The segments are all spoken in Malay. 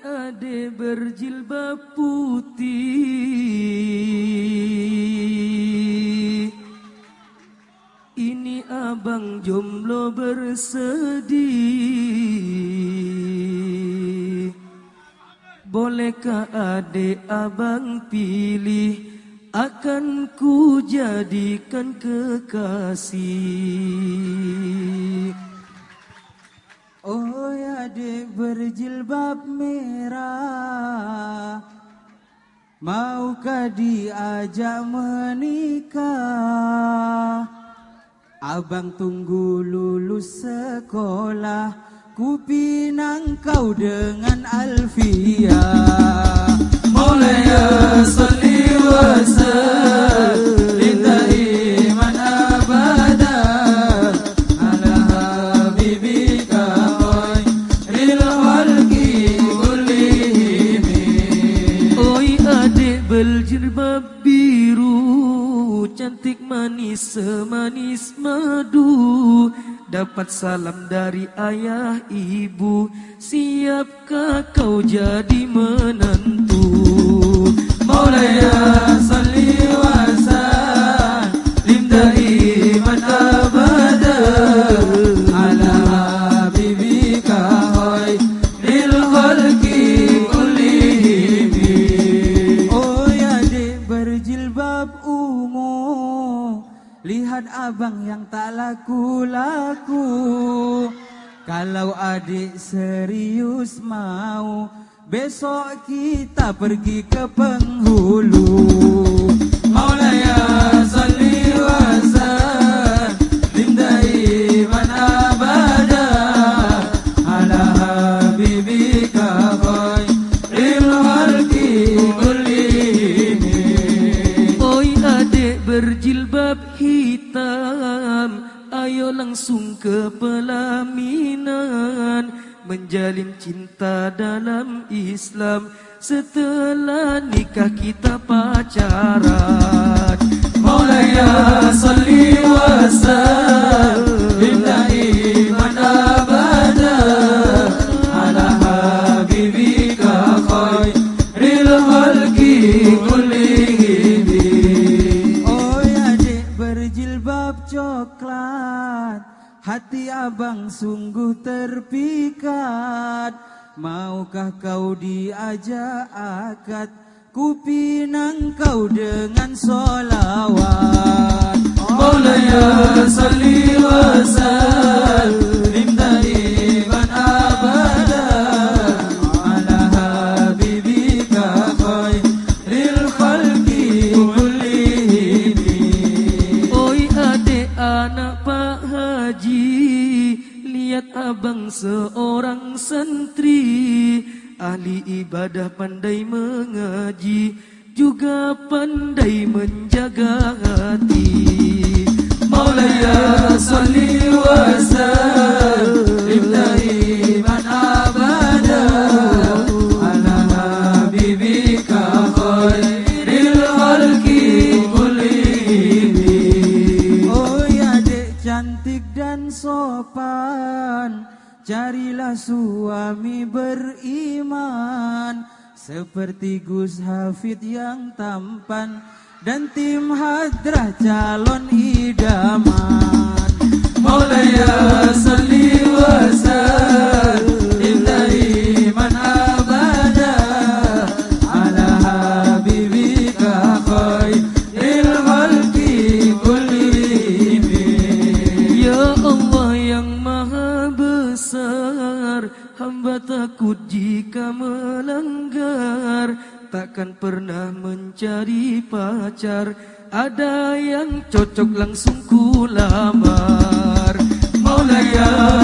Ade berjilbab putih. Ini abang jomblo bersedih. Bolehkah adik abang pilih Akan ku jadikan kekasih Oh adik berjilbab merah. Maukah diajak menikah? Abang tunggu lulus sekolah Ku pinang kau dengan Alfia Maulaya manis semanis madu. Dapat salam dari ayah ibu. Siapkah kau jadi menantu Lihat abang yang tak laku-laku Kalau adik serius mau Besok kita pergi ke penghulu hitam. Ayo langsung ke pelaminan Menjalin cinta dalam Islam. Setelah nikah kita pacaran. Maulaya salli wa sallim coklat. Hati abang sungguh terpikat. Maukah kau diajak akad? Ku pinang kau dengan solawat. Maulaya salli wa sallim abang seorang santri Ahli ibadah pandai mengaji Juga pandai menjaga hati. Maulaya salli wa sallim Carilah suami beriman Seperti Gus Hafid yang tampan Dan tim hadrah calon idaman. Maulaya takut jika melanggar Takkan pernah mencari pacar. Ada yang cocok langsung ku lamar. Maulaya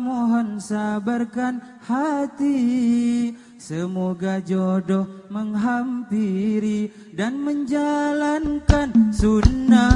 mohon sabarkan hati. Semoga jodoh menghampiri Dan menjalankan sunnah